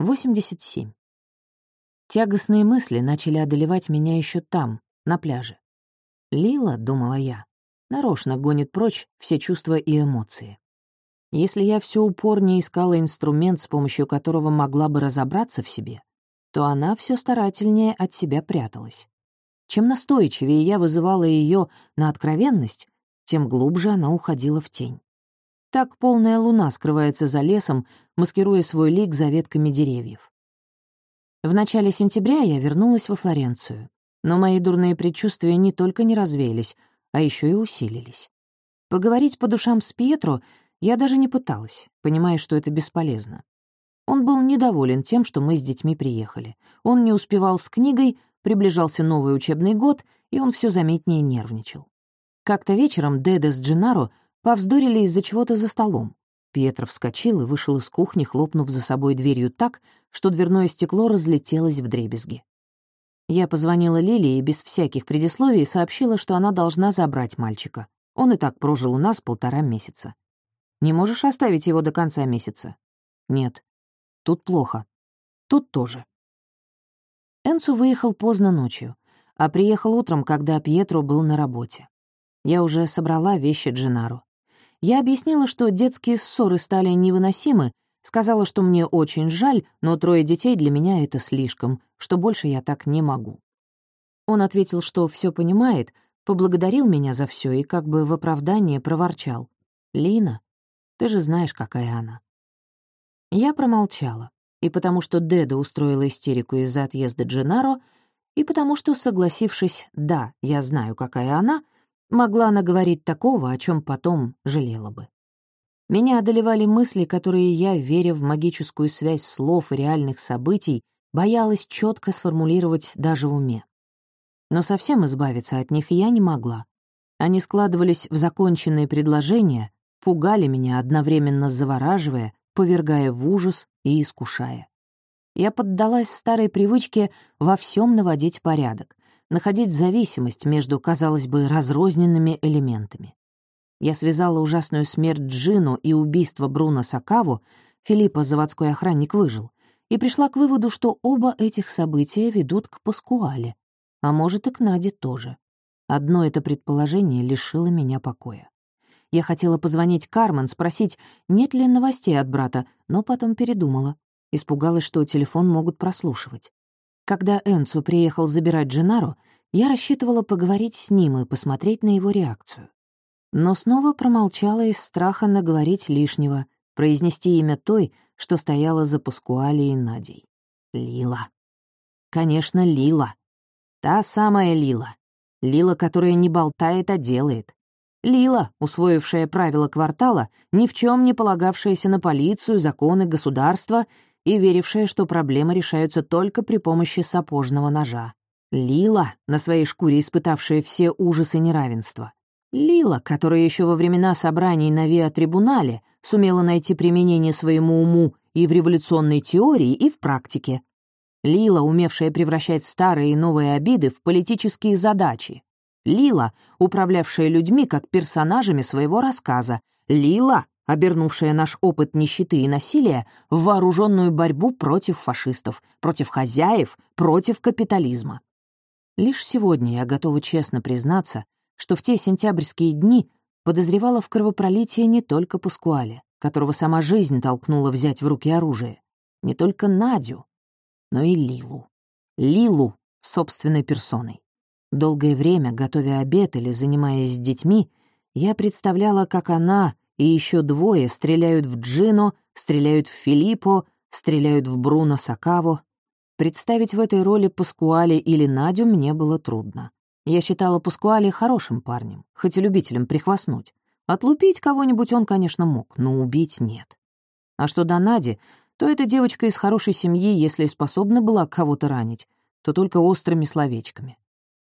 87. Тягостные мысли начали одолевать меня еще там, на пляже. Лила, — думала я, — нарочно гонит прочь все чувства и эмоции. Если я все упорнее искала инструмент, с помощью которого могла бы разобраться в себе, то она все старательнее от себя пряталась. Чем настойчивее я вызывала ее на откровенность, тем глубже она уходила в тень. Так полная луна скрывается за лесом, маскируя свой лик за ветками деревьев. В начале сентября я вернулась во Флоренцию, но мои дурные предчувствия не только не развеялись, а еще и усилились. Поговорить по душам с Пьетро я даже не пыталась, понимая, что это бесполезно. Он был недоволен тем, что мы с детьми приехали. Он не успевал с книгой, приближался новый учебный год, и он все заметнее нервничал. Как-то вечером Деда с Дженаро Повздорили из-за чего-то за столом. Пьетро вскочил и вышел из кухни, хлопнув за собой дверью так, что дверное стекло разлетелось в дребезги. Я позвонила Лилии без всяких предисловий сообщила, что она должна забрать мальчика. Он и так прожил у нас полтора месяца. «Не можешь оставить его до конца месяца?» «Нет. Тут плохо. Тут тоже». Энсу выехал поздно ночью, а приехал утром, когда Пьетро был на работе. Я уже собрала вещи Джинару. Я объяснила, что детские ссоры стали невыносимы, сказала, что мне очень жаль, но трое детей для меня — это слишком, что больше я так не могу. Он ответил, что все понимает, поблагодарил меня за все и как бы в оправдание проворчал. «Лина, ты же знаешь, какая она». Я промолчала, и потому что Деда устроила истерику из-за отъезда Дженаро, и потому что, согласившись «да, я знаю, какая она», Могла она говорить такого, о чем потом жалела бы. Меня одолевали мысли, которые я, веря в магическую связь слов и реальных событий, боялась четко сформулировать даже в уме. Но совсем избавиться от них я не могла. Они складывались в законченные предложения, пугали меня, одновременно завораживая, повергая в ужас и искушая. Я поддалась старой привычке во всем наводить порядок, находить зависимость между, казалось бы, разрозненными элементами. Я связала ужасную смерть Джину и убийство Бруно Сакаву, Филиппа, заводской охранник, выжил, и пришла к выводу, что оба этих события ведут к Паскуале, а может и к Наде тоже. Одно это предположение лишило меня покоя. Я хотела позвонить Кармен, спросить, нет ли новостей от брата, но потом передумала. Испугалась, что телефон могут прослушивать. Когда Энцу приехал забирать Дженаро, я рассчитывала поговорить с ним и посмотреть на его реакцию. Но снова промолчала из страха наговорить лишнего, произнести имя той, что стояла за Паскуали и Надей. Лила. Конечно, Лила. Та самая Лила. Лила, которая не болтает, а делает. Лила, усвоившая правила квартала, ни в чем не полагавшаяся на полицию, законы, государства и верившая, что проблемы решаются только при помощи сапожного ножа. Лила, на своей шкуре испытавшая все ужасы неравенства. Лила, которая еще во времена собраний на Виа-трибунале сумела найти применение своему уму и в революционной теории, и в практике. Лила, умевшая превращать старые и новые обиды в политические задачи. Лила, управлявшая людьми как персонажами своего рассказа. Лила, обернувшая наш опыт нищеты и насилия в вооруженную борьбу против фашистов, против хозяев, против капитализма. Лишь сегодня я готова честно признаться, что в те сентябрьские дни подозревала в кровопролитии не только Паскуале, которого сама жизнь толкнула взять в руки оружие, не только Надю, но и Лилу. Лилу собственной персоной. Долгое время, готовя обед или занимаясь с детьми, я представляла, как она и еще двое стреляют в Джино, стреляют в Филиппо, стреляют в Бруно Сакаво. Представить в этой роли Паскуале или Надю мне было трудно. Я считала Паскуале хорошим парнем, хоть и любителем прихвастнуть. Отлупить кого-нибудь он, конечно, мог, но убить нет. А что до Нади, то эта девочка из хорошей семьи, если способна была кого-то ранить, то только острыми словечками.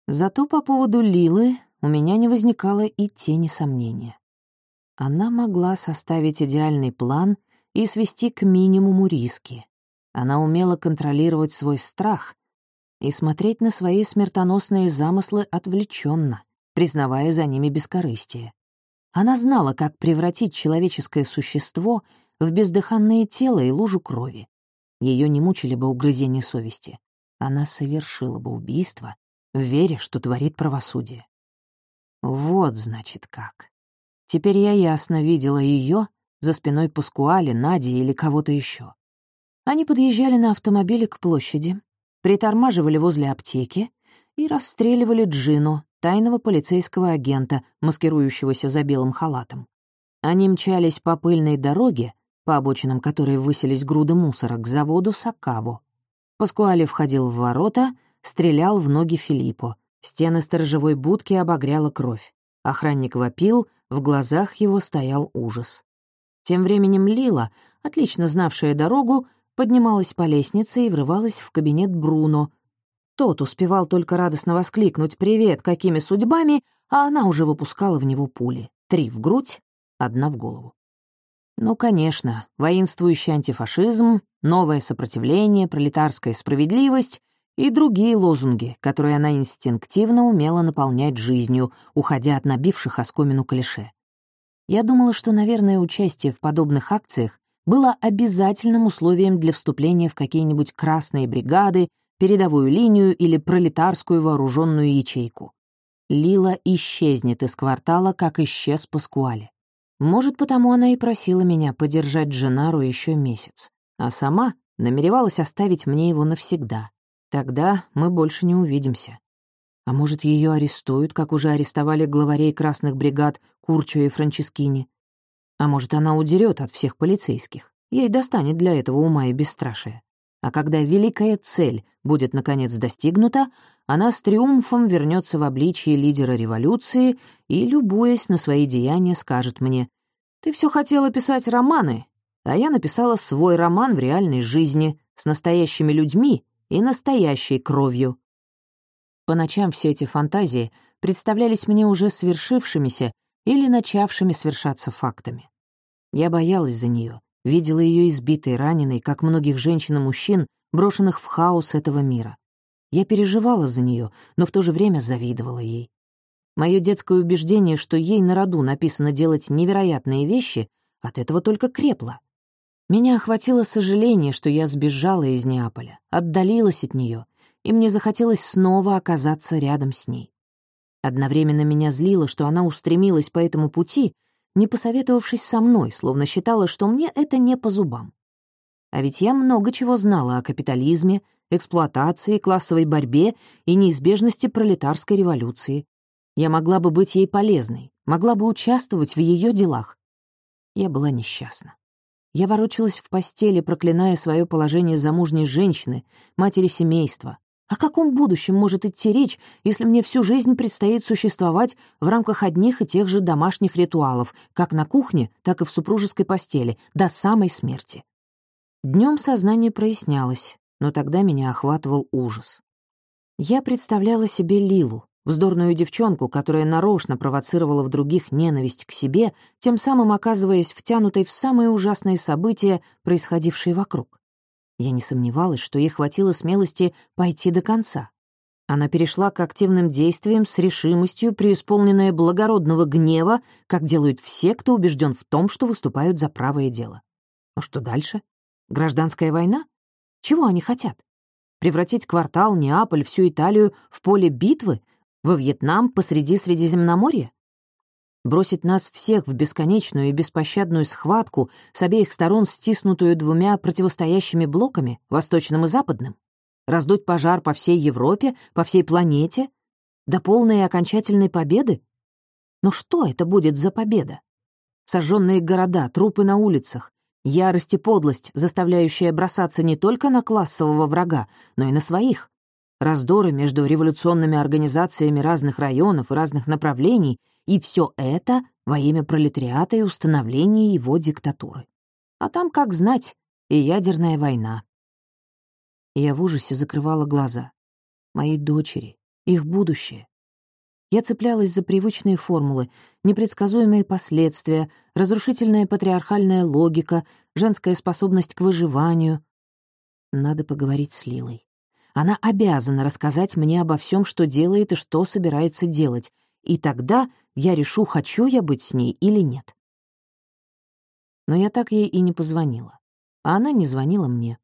Зато по поводу Лилы у меня не возникало и тени сомнения. Она могла составить идеальный план и свести к минимуму риски. Она умела контролировать свой страх и смотреть на свои смертоносные замыслы отвлеченно, признавая за ними бескорыстие. Она знала, как превратить человеческое существо в бездыханное тело и лужу крови. ее не мучили бы угрызения совести. Она совершила бы убийство, в вере, что творит правосудие. Вот, значит, как. Теперь я ясно видела ее за спиной Паскуали, Нади или кого-то еще. Они подъезжали на автомобиле к площади, притормаживали возле аптеки и расстреливали Джину, тайного полицейского агента, маскирующегося за белым халатом. Они мчались по пыльной дороге, по обочинам которой высились груды мусора, к заводу Сакаву. Паскуали входил в ворота, стрелял в ноги Филиппо. Стены сторожевой будки обогряла кровь. Охранник вопил, в глазах его стоял ужас. Тем временем Лила, отлично знавшая дорогу, поднималась по лестнице и врывалась в кабинет Бруно. Тот успевал только радостно воскликнуть «Привет, какими судьбами?», а она уже выпускала в него пули. Три в грудь, одна в голову. Ну, конечно, воинствующий антифашизм, новое сопротивление, пролетарская справедливость и другие лозунги, которые она инстинктивно умела наполнять жизнью, уходя от набивших оскомину клише. Я думала, что, наверное, участие в подобных акциях было обязательным условием для вступления в какие-нибудь красные бригады, передовую линию или пролетарскую вооруженную ячейку. Лила исчезнет из квартала, как исчез Паскуале. Может, потому она и просила меня подержать Дженару еще месяц, а сама намеревалась оставить мне его навсегда. Тогда мы больше не увидимся. А может, ее арестуют, как уже арестовали главарей красных бригад Курчу и Франческини? А может, она удерет от всех полицейских? Ей достанет для этого ума и бесстрашия. А когда великая цель будет, наконец, достигнута, она с триумфом вернется в обличье лидера революции и, любуясь на свои деяния, скажет мне, «Ты все хотела писать романы, а я написала свой роман в реальной жизни, с настоящими людьми и настоящей кровью». По ночам все эти фантазии представлялись мне уже свершившимися или начавшими свершаться фактами. Я боялась за нее, видела ее избитой, раненой, как многих женщин и мужчин, брошенных в хаос этого мира. Я переживала за нее, но в то же время завидовала ей. Мое детское убеждение, что ей на роду написано делать невероятные вещи, от этого только крепло. Меня охватило сожаление, что я сбежала из Неаполя, отдалилась от нее, и мне захотелось снова оказаться рядом с ней. Одновременно меня злило, что она устремилась по этому пути, не посоветовавшись со мной, словно считала, что мне это не по зубам. А ведь я много чего знала о капитализме, эксплуатации, классовой борьбе и неизбежности пролетарской революции. Я могла бы быть ей полезной, могла бы участвовать в ее делах. Я была несчастна. Я ворочалась в постели, проклиная свое положение замужней женщины, матери семейства, о каком будущем может идти речь, если мне всю жизнь предстоит существовать в рамках одних и тех же домашних ритуалов, как на кухне, так и в супружеской постели, до самой смерти? Днем сознание прояснялось, но тогда меня охватывал ужас. Я представляла себе Лилу, вздорную девчонку, которая нарочно провоцировала в других ненависть к себе, тем самым оказываясь втянутой в самые ужасные события, происходившие вокруг. Я не сомневалась, что ей хватило смелости пойти до конца. Она перешла к активным действиям с решимостью, преисполненная благородного гнева, как делают все, кто убежден в том, что выступают за правое дело. А что дальше? Гражданская война? Чего они хотят? Превратить квартал, Неаполь, всю Италию в поле битвы? Во Вьетнам посреди Средиземноморья? бросить нас всех в бесконечную и беспощадную схватку с обеих сторон, стиснутую двумя противостоящими блоками, восточным и западным, раздуть пожар по всей Европе, по всей планете, до полной и окончательной победы? Но что это будет за победа? Сожженные города, трупы на улицах, ярость и подлость, заставляющая бросаться не только на классового врага, но и на своих, раздоры между революционными организациями разных районов и разных направлений, и все это во имя пролетариата и установления его диктатуры. А там, как знать, и ядерная война. я в ужасе закрывала глаза. Мои дочери, их будущее. Я цеплялась за привычные формулы, непредсказуемые последствия, разрушительная патриархальная логика, женская способность к выживанию. Надо поговорить с Лилой. Она обязана рассказать мне обо всем, что делает и что собирается делать, и тогда я решу, хочу я быть с ней или нет. Но я так ей и не позвонила, а она не звонила мне.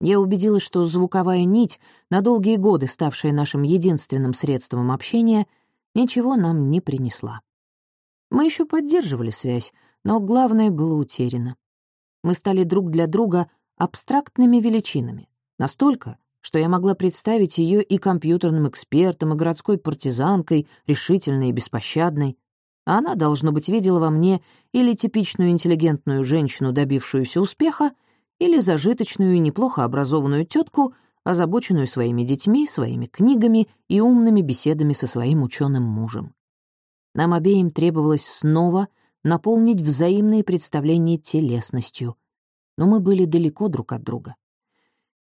Я убедилась, что звуковая нить, на долгие годы ставшая нашим единственным средством общения, ничего нам не принесла. Мы еще поддерживали связь, но главное было утеряно. Мы стали друг для друга абстрактными величинами. Настолько, что я могла представить ее и компьютерным экспертом, и городской партизанкой, решительной и беспощадной. А она, должно быть, видела во мне или типичную интеллигентную женщину, добившуюся успеха, или зажиточную и неплохо образованную тетку, озабоченную своими детьми, своими книгами и умными беседами со своим ученым мужем. Нам обеим требовалось снова наполнить взаимные представления телесностью, но мы были далеко друг от друга,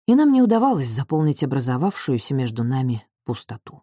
и нам не удавалось заполнить образовавшуюся между нами пустоту.